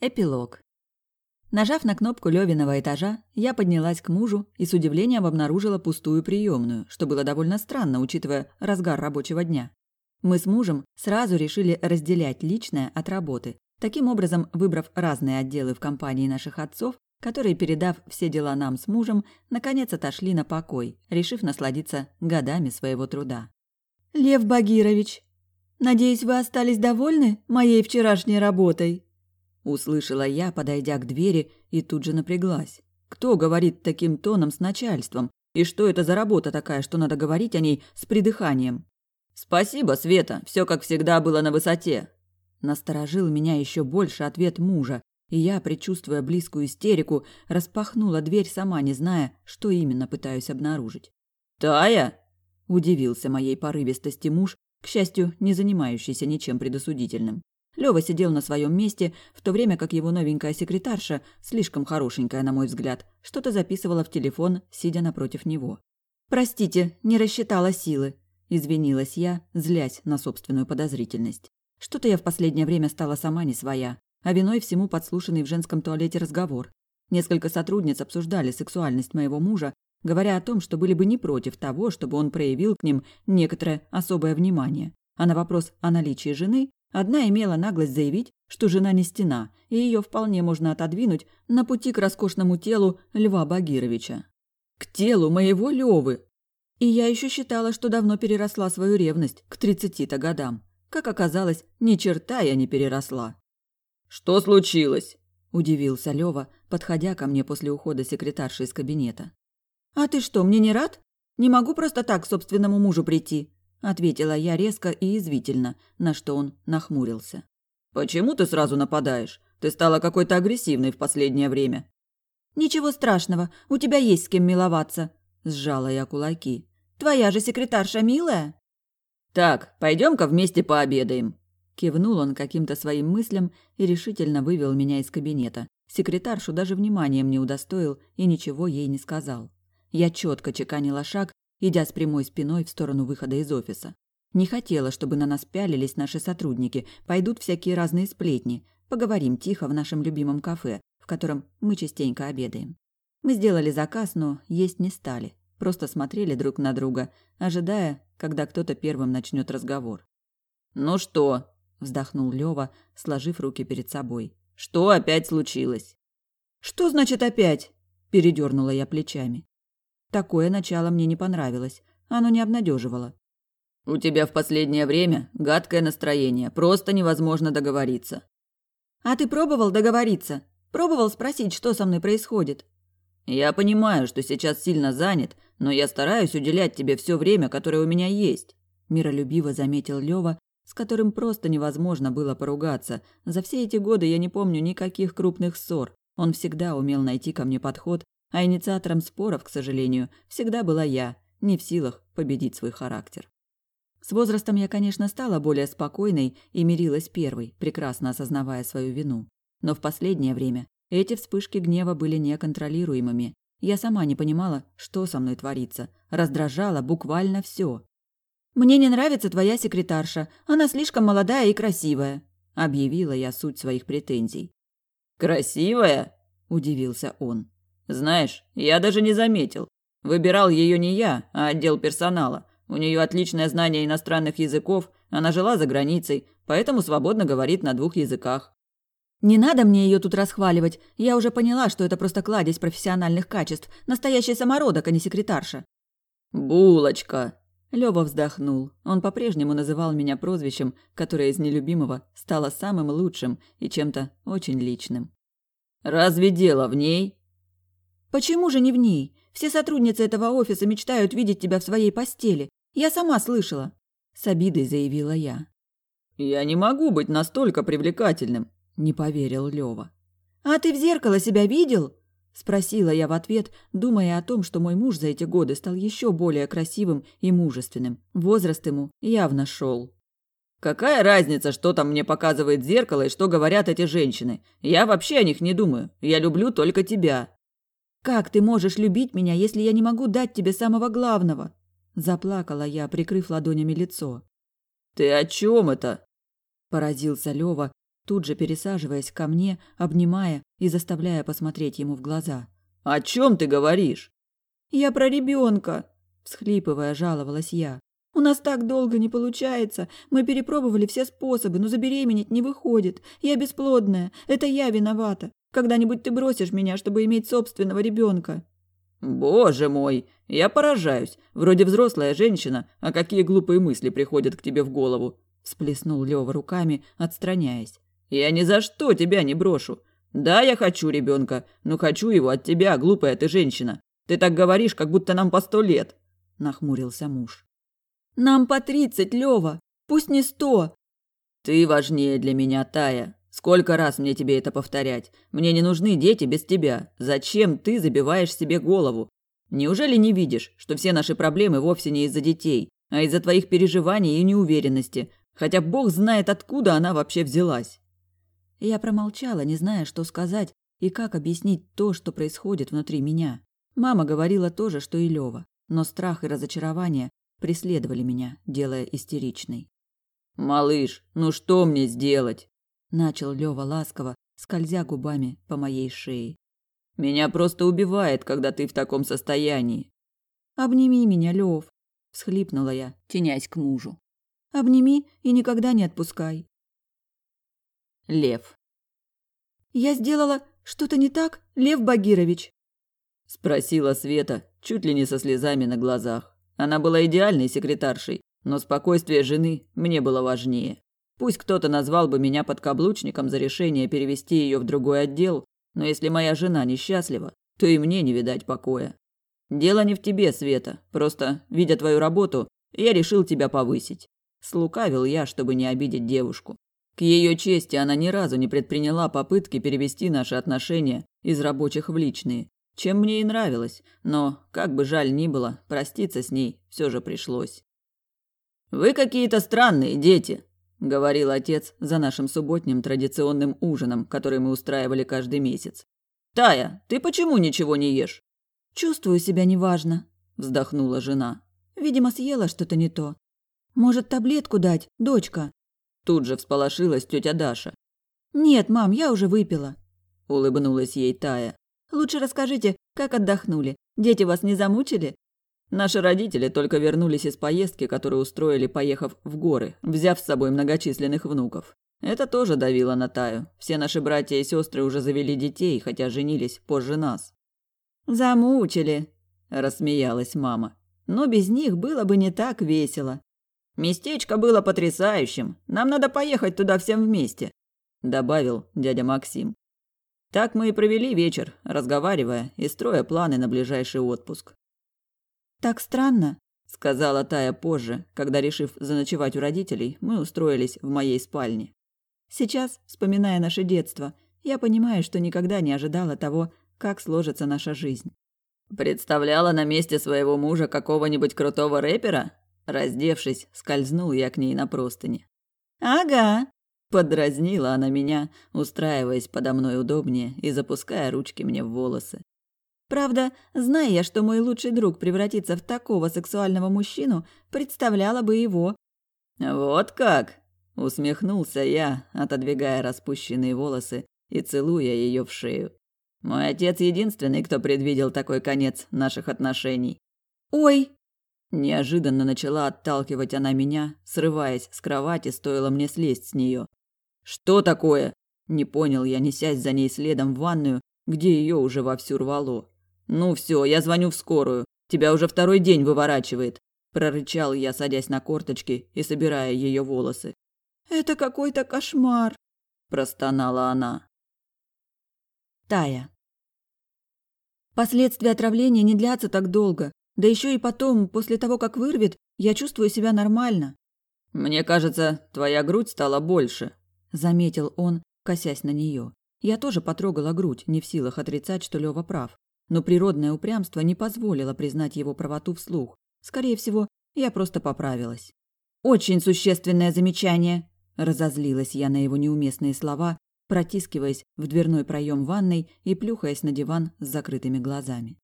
Эпилог. Нажав на кнопку Левиного этажа, я поднялась к мужу и с удивлением обнаружила пустую приемную, что было довольно странно, учитывая разгар рабочего дня. Мы с мужем сразу решили разделять личное от работы, таким образом выбрав разные отделы в компании наших отцов, которые, передав все дела нам с мужем, наконец отошли на покой, решив насладиться годами своего труда. «Лев Багирович, надеюсь, вы остались довольны моей вчерашней работой?» Услышала я, подойдя к двери, и тут же напряглась. Кто говорит таким тоном с начальством? И что это за работа такая, что надо говорить о ней с придыханием? «Спасибо, Света, все как всегда было на высоте». Насторожил меня еще больше ответ мужа, и я, предчувствуя близкую истерику, распахнула дверь, сама не зная, что именно пытаюсь обнаружить. «Тая?» – удивился моей порывистости муж, к счастью, не занимающийся ничем предосудительным. Лёва сидел на своем месте, в то время как его новенькая секретарша, слишком хорошенькая, на мой взгляд, что-то записывала в телефон, сидя напротив него. «Простите, не рассчитала силы», – извинилась я, злясь на собственную подозрительность. Что-то я в последнее время стала сама не своя, а виной всему подслушанный в женском туалете разговор. Несколько сотрудниц обсуждали сексуальность моего мужа, говоря о том, что были бы не против того, чтобы он проявил к ним некоторое особое внимание. А на вопрос о наличии жены Одна имела наглость заявить, что жена не стена, и ее вполне можно отодвинуть на пути к роскошному телу Льва Багировича. К телу моего Левы! И я еще считала, что давно переросла свою ревность к тридцати-то годам. Как оказалось, ни черта я не переросла. «Что случилось?» – удивился Лева, подходя ко мне после ухода секретарши из кабинета. «А ты что, мне не рад? Не могу просто так к собственному мужу прийти ответила я резко и извивительно, на что он нахмурился. Почему ты сразу нападаешь? Ты стала какой-то агрессивной в последнее время. Ничего страшного, у тебя есть с кем миловаться, сжала я кулаки. Твоя же секретарша милая. Так, пойдем-ка вместе пообедаем. Кивнул он каким-то своим мыслям и решительно вывел меня из кабинета. Секретаршу даже вниманием не удостоил и ничего ей не сказал. Я четко чеканила шаг идя с прямой спиной в сторону выхода из офиса. Не хотела, чтобы на нас пялились наши сотрудники, пойдут всякие разные сплетни. Поговорим тихо в нашем любимом кафе, в котором мы частенько обедаем. Мы сделали заказ, но есть не стали. Просто смотрели друг на друга, ожидая, когда кто-то первым начнет разговор. «Ну что?» – вздохнул Лёва, сложив руки перед собой. «Что опять случилось?» «Что значит опять?» – передернула я плечами. Такое начало мне не понравилось. Оно не обнадеживало. «У тебя в последнее время гадкое настроение. Просто невозможно договориться». «А ты пробовал договориться? Пробовал спросить, что со мной происходит?» «Я понимаю, что сейчас сильно занят, но я стараюсь уделять тебе все время, которое у меня есть», миролюбиво заметил Лёва, с которым просто невозможно было поругаться. За все эти годы я не помню никаких крупных ссор. Он всегда умел найти ко мне подход а инициатором споров, к сожалению, всегда была я, не в силах победить свой характер. С возрастом я, конечно, стала более спокойной и мирилась первой, прекрасно осознавая свою вину. Но в последнее время эти вспышки гнева были неконтролируемыми. Я сама не понимала, что со мной творится. Раздражала буквально все. «Мне не нравится твоя секретарша. Она слишком молодая и красивая», – объявила я суть своих претензий. «Красивая?» – удивился он. Знаешь, я даже не заметил. Выбирал ее не я, а отдел персонала. У нее отличное знание иностранных языков, она жила за границей, поэтому свободно говорит на двух языках. Не надо мне ее тут расхваливать. Я уже поняла, что это просто кладезь профессиональных качеств, настоящий самородок, а не секретарша. Булочка. Лёва вздохнул. Он по-прежнему называл меня прозвищем, которое из нелюбимого стало самым лучшим и чем-то очень личным. Разве дело в ней? Почему же не в ней? Все сотрудницы этого офиса мечтают видеть тебя в своей постели. Я сама слышала. С обидой заявила я. Я не могу быть настолько привлекательным, не поверил Лёва. А ты в зеркало себя видел? спросила я в ответ, думая о том, что мой муж за эти годы стал еще более красивым и мужественным. Возраст ему явно шел. Какая разница, что там мне показывает зеркало и что говорят эти женщины? Я вообще о них не думаю. Я люблю только тебя. Как ты можешь любить меня, если я не могу дать тебе самого главного? Заплакала я, прикрыв ладонями лицо. Ты о чем это? Поразился Лева, тут же пересаживаясь ко мне, обнимая и заставляя посмотреть ему в глаза. «О чем ты говоришь?» «Я про ребенка», – всхлипывая, жаловалась я. «У нас так долго не получается. Мы перепробовали все способы, но забеременеть не выходит. Я бесплодная. Это я виновата. Когда-нибудь ты бросишь меня, чтобы иметь собственного ребенка. Боже мой, я поражаюсь. Вроде взрослая женщина, а какие глупые мысли приходят к тебе в голову? Всплеснул Лёва руками, отстраняясь. Я ни за что тебя не брошу. Да, я хочу ребенка, но хочу его от тебя, глупая ты женщина. Ты так говоришь, как будто нам по сто лет. Нахмурился муж. Нам по тридцать, Лёва. Пусть не сто. Ты важнее для меня, Тая. Сколько раз мне тебе это повторять? Мне не нужны дети без тебя. Зачем ты забиваешь себе голову? Неужели не видишь, что все наши проблемы вовсе не из-за детей, а из-за твоих переживаний и неуверенности? Хотя бог знает, откуда она вообще взялась. Я промолчала, не зная, что сказать и как объяснить то, что происходит внутри меня. Мама говорила то же, что и Лёва, но страх и разочарование преследовали меня, делая истеричной. «Малыш, ну что мне сделать?» начал Лёва ласково, скользя губами по моей шее. Меня просто убивает, когда ты в таком состоянии. Обними меня, Лёв, всхлипнула я, тенясь к мужу. Обними и никогда не отпускай. Лев. Я сделала что-то не так, Лев Багирович? спросила Света, чуть ли не со слезами на глазах. Она была идеальной секретаршей, но спокойствие жены мне было важнее. Пусть кто-то назвал бы меня подкаблучником за решение перевести ее в другой отдел, но если моя жена несчастлива, то и мне не видать покоя. Дело не в тебе, Света. Просто, видя твою работу, я решил тебя повысить. Слукавил я, чтобы не обидеть девушку. К ее чести она ни разу не предприняла попытки перевести наши отношения из рабочих в личные, чем мне и нравилось, но, как бы жаль ни было, проститься с ней все же пришлось. «Вы какие-то странные дети», говорил отец за нашим субботним традиционным ужином, который мы устраивали каждый месяц. Тая, ты почему ничего не ешь? Чувствую себя неважно, вздохнула жена. Видимо, съела что-то не то. Может, таблетку дать, дочка? Тут же всполошилась тетя Даша. Нет, мам, я уже выпила, улыбнулась ей Тая. Лучше расскажите, как отдохнули. Дети вас не замучили? Наши родители только вернулись из поездки, которую устроили, поехав в горы, взяв с собой многочисленных внуков. Это тоже давило на Таю. Все наши братья и сестры уже завели детей, хотя женились позже нас. «Замучили», – рассмеялась мама. «Но без них было бы не так весело». «Местечко было потрясающим. Нам надо поехать туда всем вместе», – добавил дядя Максим. Так мы и провели вечер, разговаривая и строя планы на ближайший отпуск. «Так странно», – сказала Тая позже, когда, решив заночевать у родителей, мы устроились в моей спальне. «Сейчас, вспоминая наше детство, я понимаю, что никогда не ожидала того, как сложится наша жизнь». «Представляла на месте своего мужа какого-нибудь крутого рэпера?» Раздевшись, скользнул я к ней на простыни. «Ага», – подразнила она меня, устраиваясь подо мной удобнее и запуская ручки мне в волосы. Правда, зная я, что мой лучший друг превратится в такого сексуального мужчину, представляла бы его. «Вот как!» – усмехнулся я, отодвигая распущенные волосы и целуя ее в шею. «Мой отец единственный, кто предвидел такой конец наших отношений». «Ой!» Неожиданно начала отталкивать она меня, срываясь с кровати, стоило мне слезть с нее. «Что такое?» Не понял я, несясь за ней следом в ванную, где ее уже вовсю рвало. «Ну все, я звоню в скорую. Тебя уже второй день выворачивает», – прорычал я, садясь на корточки и собирая ее волосы. «Это какой-то кошмар», – простонала она. Тая. Последствия отравления не длятся так долго. Да еще и потом, после того, как вырвет, я чувствую себя нормально. «Мне кажется, твоя грудь стала больше», – заметил он, косясь на нее. Я тоже потрогала грудь, не в силах отрицать, что Лёва прав но природное упрямство не позволило признать его правоту вслух. Скорее всего, я просто поправилась. «Очень существенное замечание!» Разозлилась я на его неуместные слова, протискиваясь в дверной проем ванной и плюхаясь на диван с закрытыми глазами.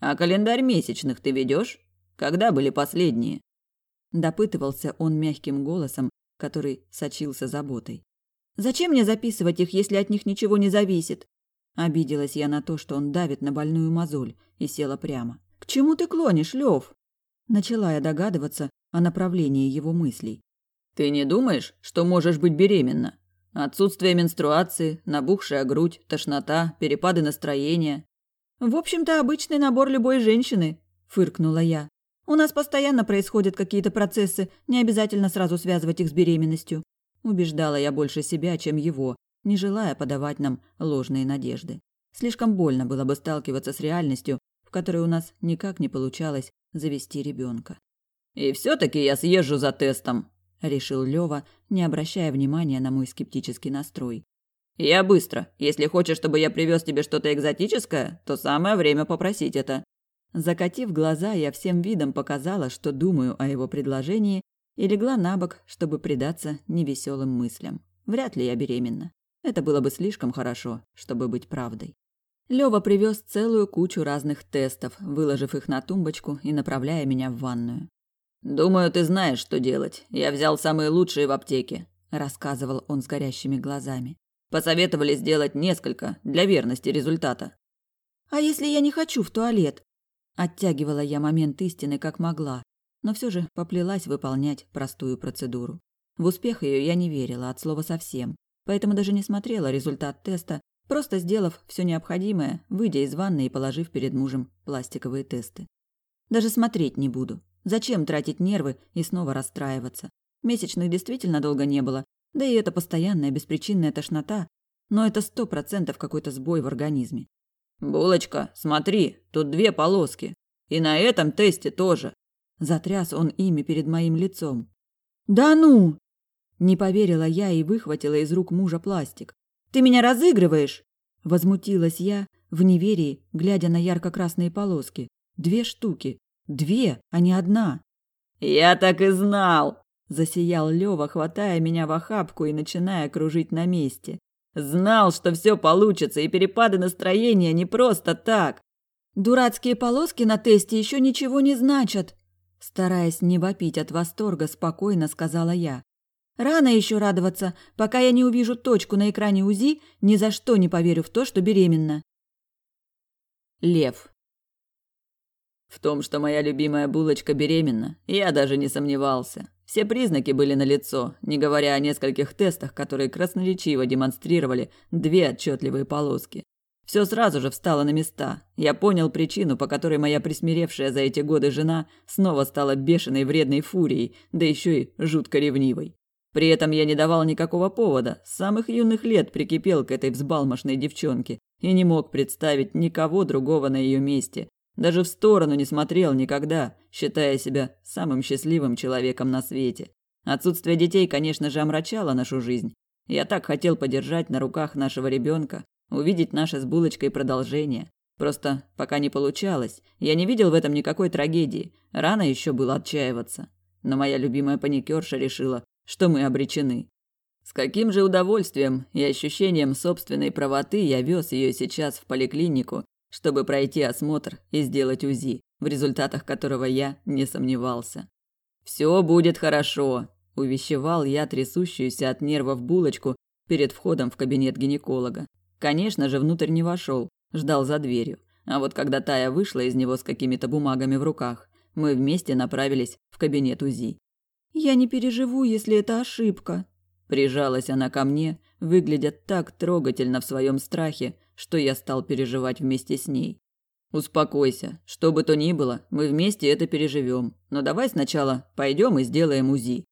«А календарь месячных ты ведешь? Когда были последние?» Допытывался он мягким голосом, который сочился заботой. Зачем мне записывать их, если от них ничего не зависит? Обиделась я на то, что он давит на больную мозоль, и села прямо. К чему ты клонишь, Лев? Начала я догадываться о направлении его мыслей. Ты не думаешь, что можешь быть беременна? Отсутствие менструации, набухшая грудь, тошнота, перепады настроения. В общем-то, обычный набор любой женщины, фыркнула я. У нас постоянно происходят какие-то процессы, не обязательно сразу связывать их с беременностью. Убеждала я больше себя, чем его, не желая подавать нам ложные надежды. Слишком больно было бы сталкиваться с реальностью, в которой у нас никак не получалось завести ребенка. И все-таки я съезжу за тестом, решил Лева, не обращая внимания на мой скептический настрой. Я быстро. Если хочешь, чтобы я привез тебе что-то экзотическое, то самое время попросить это. Закатив глаза, я всем видом показала, что думаю о его предложении, и легла на бок, чтобы предаться невеселым мыслям. Вряд ли я беременна. Это было бы слишком хорошо, чтобы быть правдой. Лёва привез целую кучу разных тестов, выложив их на тумбочку и направляя меня в ванную. «Думаю, ты знаешь, что делать. Я взял самые лучшие в аптеке», – рассказывал он с горящими глазами. «Посоветовали сделать несколько для верности результата». «А если я не хочу в туалет?» Оттягивала я момент истины как могла, но все же поплелась выполнять простую процедуру. В успех ее я не верила от слова совсем, поэтому даже не смотрела результат теста, просто сделав все необходимое, выйдя из ванны и положив перед мужем пластиковые тесты. Даже смотреть не буду. Зачем тратить нервы и снова расстраиваться? Месячных действительно долго не было, да и это постоянная беспричинная тошнота, но это сто процентов какой-то сбой в организме. «Булочка, смотри, тут две полоски. И на этом тесте тоже». Затряс он ими перед моим лицом. «Да ну!» Не поверила я и выхватила из рук мужа пластик. «Ты меня разыгрываешь!» Возмутилась я, в неверии, глядя на ярко-красные полоски. Две штуки. Две, а не одна. «Я так и знал!» Засиял Лёва, хватая меня в охапку и начиная кружить на месте. Знал, что все получится, и перепады настроения не просто так. Дурацкие полоски на тесте еще ничего не значат. Стараясь не вопить от восторга, спокойно сказала я. Рано еще радоваться, пока я не увижу точку на экране УЗИ, ни за что не поверю в то, что беременна. Лев. В том, что моя любимая булочка беременна, я даже не сомневался. Все признаки были налицо, не говоря о нескольких тестах, которые красноречиво демонстрировали две отчетливые полоски. Все сразу же встало на места. Я понял причину, по которой моя присмиревшая за эти годы жена снова стала бешеной вредной фурией, да еще и жутко ревнивой. При этом я не давал никакого повода, с самых юных лет прикипел к этой взбалмошной девчонке и не мог представить никого другого на ее месте, даже в сторону не смотрел никогда, считая себя самым счастливым человеком на свете. Отсутствие детей, конечно же, омрачало нашу жизнь. Я так хотел подержать на руках нашего ребенка, увидеть наше с булочкой продолжение. Просто пока не получалось, я не видел в этом никакой трагедии. Рано еще было отчаиваться. Но моя любимая паникерша решила, что мы обречены. С каким же удовольствием и ощущением собственной правоты я вез ее сейчас в поликлинику чтобы пройти осмотр и сделать УЗИ, в результатах которого я не сомневался. «Все будет хорошо», – увещевал я трясущуюся от нервов булочку перед входом в кабинет гинеколога. Конечно же, внутрь не вошел, ждал за дверью. А вот когда Тая вышла из него с какими-то бумагами в руках, мы вместе направились в кабинет УЗИ. «Я не переживу, если это ошибка», Прижалась она ко мне, выглядя так трогательно в своем страхе, что я стал переживать вместе с ней. Успокойся, что бы то ни было, мы вместе это переживем. Но давай сначала пойдем и сделаем УЗИ.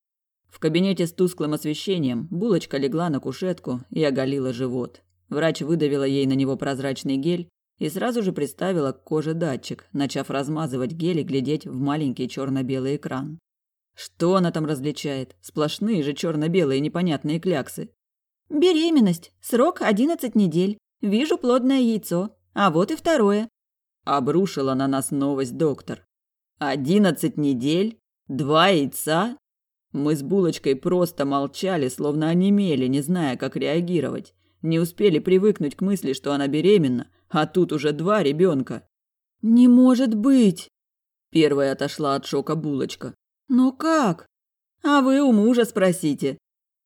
В кабинете с тусклым освещением булочка легла на кушетку и оголила живот. Врач выдавила ей на него прозрачный гель и сразу же приставила к коже датчик, начав размазывать гель и глядеть в маленький черно-белый экран. Что она там различает? Сплошные же черно-белые непонятные кляксы. Беременность. Срок одиннадцать недель. Вижу плодное яйцо. А вот и второе. Обрушила на нас новость доктор. Одиннадцать недель? Два яйца? Мы с булочкой просто молчали, словно онемели, не зная, как реагировать. Не успели привыкнуть к мысли, что она беременна, а тут уже два ребенка. «Не может быть!» Первая отошла от шока булочка. «Но как?» «А вы у мужа спросите».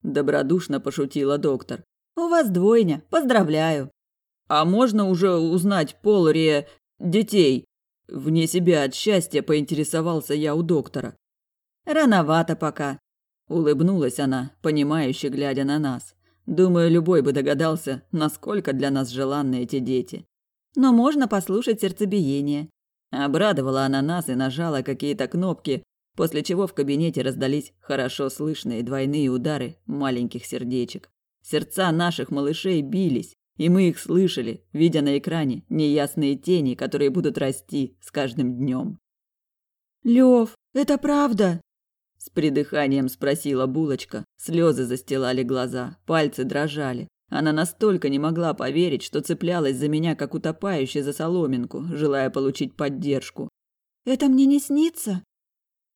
добродушно пошутила доктор. У вас двойня. Поздравляю. А можно уже узнать пол ре... детей? Вне себя от счастья поинтересовался я у доктора. Рановато пока. Улыбнулась она, понимающе глядя на нас. Думаю, любой бы догадался, насколько для нас желанны эти дети. Но можно послушать сердцебиение. Обрадовала она нас и нажала какие-то кнопки, после чего в кабинете раздались хорошо слышные двойные удары маленьких сердечек. Сердца наших малышей бились, и мы их слышали, видя на экране неясные тени, которые будут расти с каждым днем. Лев, это правда? С придыханием спросила булочка. Слезы застилали глаза, пальцы дрожали. Она настолько не могла поверить, что цеплялась за меня, как утопающий за соломинку, желая получить поддержку. «Это мне не снится?»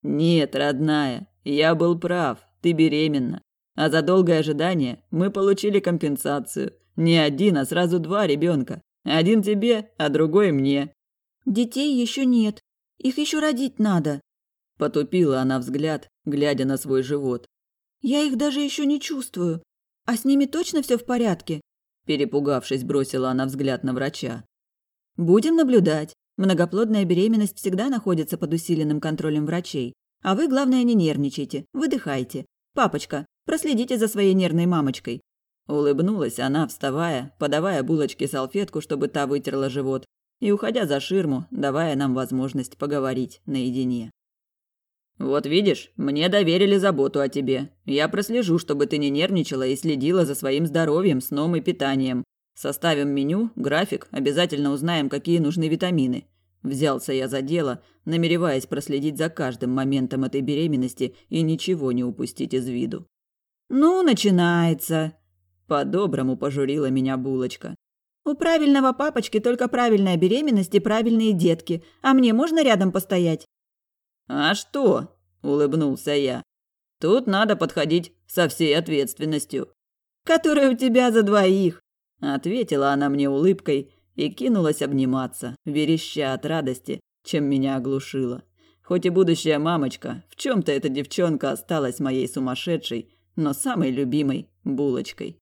«Нет, родная, я был прав, ты беременна. А за долгое ожидание мы получили компенсацию. Не один, а сразу два ребенка. Один тебе, а другой мне». «Детей еще нет. Их еще родить надо». Потупила она взгляд, глядя на свой живот. «Я их даже еще не чувствую. А с ними точно все в порядке?» Перепугавшись, бросила она взгляд на врача. «Будем наблюдать. Многоплодная беременность всегда находится под усиленным контролем врачей. А вы, главное, не нервничайте, выдыхайте. Папочка, проследите за своей нервной мамочкой». Улыбнулась она, вставая, подавая булочке салфетку, чтобы та вытерла живот, и уходя за ширму, давая нам возможность поговорить наедине. Вот видишь, мне доверили заботу о тебе. Я прослежу, чтобы ты не нервничала и следила за своим здоровьем, сном и питанием. Составим меню, график, обязательно узнаем, какие нужны витамины. Взялся я за дело, намереваясь проследить за каждым моментом этой беременности и ничего не упустить из виду. Ну, начинается. По-доброму пожурила меня булочка. У правильного папочки только правильная беременность и правильные детки. А мне можно рядом постоять? «А что?» – улыбнулся я. «Тут надо подходить со всей ответственностью». «Которая у тебя за двоих», – ответила она мне улыбкой и кинулась обниматься, вереща от радости, чем меня оглушила. Хоть и будущая мамочка, в чем-то эта девчонка осталась моей сумасшедшей, но самой любимой булочкой.